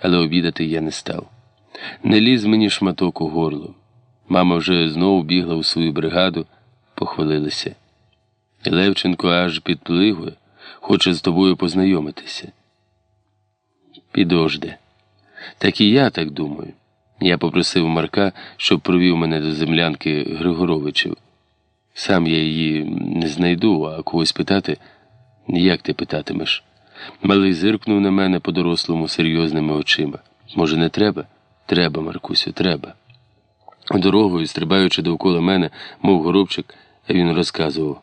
але обідати я не став. Не ліз мені шматок у горло. Мама вже знову бігла у свою бригаду, похвалилися. Левченко аж підплигує, хоче з тобою познайомитися. Підожде. Так і я так думаю. Я попросив Марка, щоб провів мене до землянки Григоровичів. Сам я її не знайду, а когось питати, як ти питатимеш. Малий зиркнув на мене по-дорослому серйозними очима. Може, не треба? Треба, Маркусю, треба. Дорогою, стрибаючи довкола мене, мов горобчик, він розказував.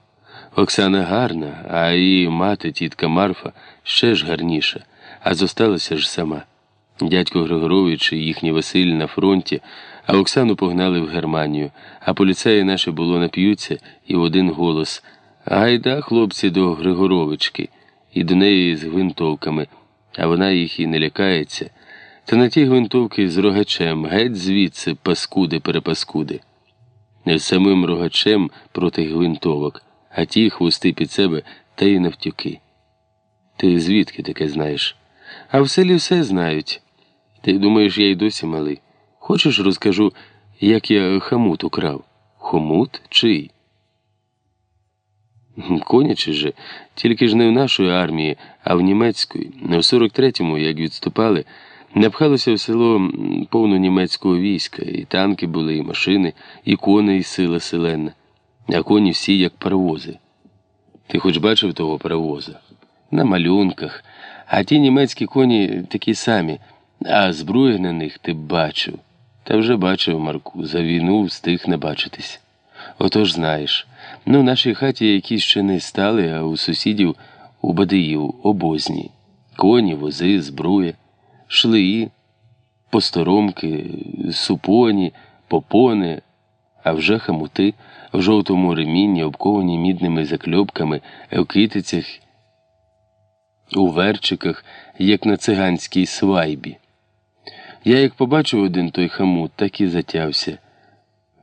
Оксана гарна, а її мати, тітка Марфа, ще ж гарніша, а зосталася ж сама. Дядько Григорович і їхній Василь на фронті, а Оксану погнали в Германію, а поліцеї наші було нап'ються, і в один голос Гайда, хлопці, до Григоровички, і до неї з гвинтовками, а вона їх і не лякається. Та на ті гвинтовки з рогачем, геть звідси, паскуди перепаскуди. Не самим рогачем проти гвинтовок, а ті хвости під себе та й навтюки. Ти звідки таке знаєш? А в селі все знають. Ти думаєш, я й досі малий. Хочеш, розкажу, як я хамут украв? Хомут чий? Конячи же, тільки ж не в нашої армії, а в німецької. В 43-му, як відступали, напхалося в село повно німецького війська, і танки були, і машини, і кони, і сила селена, а коні всі як паровози. Ти хоч бачив того паровоза? На малюнках, а ті німецькі коні такі самі, а зброї на них ти бачив. Та вже бачив, Марку, за війну встиг не бачитись. Отож знаєш, ну в нашій хаті якісь ще не стали, а у сусідів у Бадиїв обозні. Коні, вози, зброя, шлеї, посторомки, супоні, попони, а вже хамути в жовтому ремінні, обковані мідними закльопками, в китицях, у верчиках, як на циганській свайбі. Я як побачив один той хамут, так і затявся.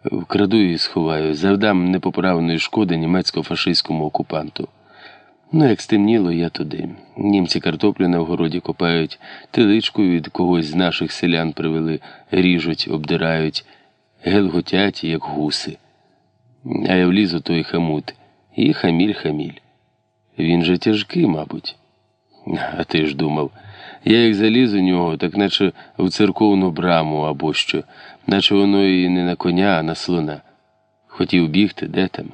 Вкраду і сховаю, завдам непоправної шкоди німецько-фашистському окупанту. Ну, як стемніло, я туди. Німці картоплю на вгороді копають, тиличку від когось з наших селян привели, ріжуть, обдирають, гелготять, як гуси. А я влізу той хамут. І хаміль-хаміль. Він же тяжкий, мабуть. А ти ж думав. Я як заліз у нього, так наче в церковну браму або що, наче воно і не на коня, а на слона. Хотів бігти, де там?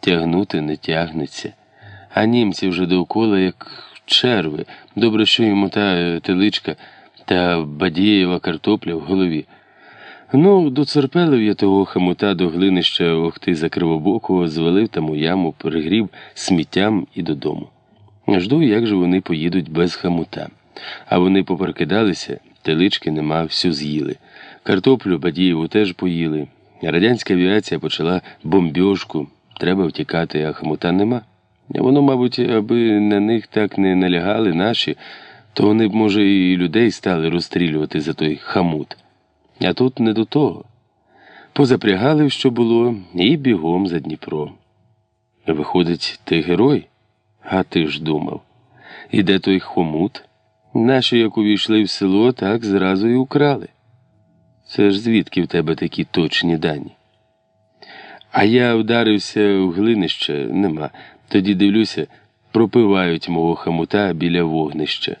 Тягнути не тягнеться. А німці вже довкола, як черви. Добре, що йому та теличка та Бадієва картопля в голові. Ну, доцерпелив я того хамута до глинища охти за кривобокого, звалив там у яму, перегрів сміттям і додому. Жду, як же вони поїдуть без хамута. А вони поперкидалися, телички нема, всю з'їли. Картоплю Бадієву теж поїли. Радянська авіація почала бомбьошку. Треба втікати, а хамута нема. Воно, мабуть, аби на них так не налягали наші, то вони б, може, і людей стали розстрілювати за той хамут. А тут не до того. Позапрягали, що було, і бігом за Дніпро. Виходить, ти герой? А ти ж думав. І де той хомут? Наші, як увійшли в село, так зразу і украли. Це ж звідки в тебе такі точні дані? А я вдарився в глинище, нема. Тоді дивлюся, пропивають мого хамута біля вогнища.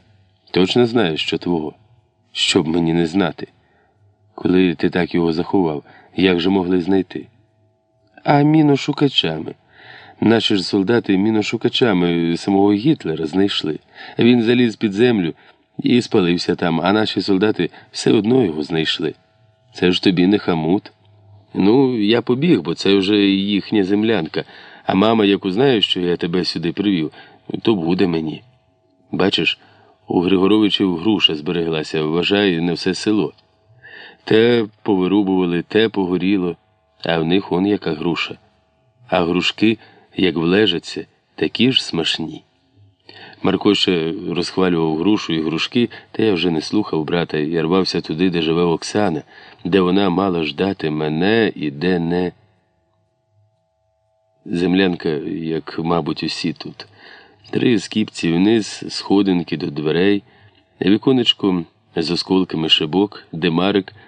Точно знаєш, що твого? Щоб мені не знати. Коли ти так його заховав, як же могли знайти? А міношукачами. Наші ж солдати міношукачами самого Гітлера знайшли. Він заліз під землю і спалився там, а наші солдати все одно його знайшли. Це ж тобі не хамут. Ну, я побіг, бо це вже їхня землянка. А мама, як узнає, що я тебе сюди привів, то буде мені. Бачиш, у Григоровичів груша збереглася, вважай, не все село. Те повирубували, те погоріло, а в них он яка груша. А грушки, як влежаться, такі ж смачні. Марко ще розхвалював грушу і грушки, та я вже не слухав брата і рвався туди, де живе Оксана, де вона мала ждати мене і де не. Землянка, як, мабуть, усі тут. Три скіпці вниз, сходинки до дверей, віконечко з осколками шибок, де Марик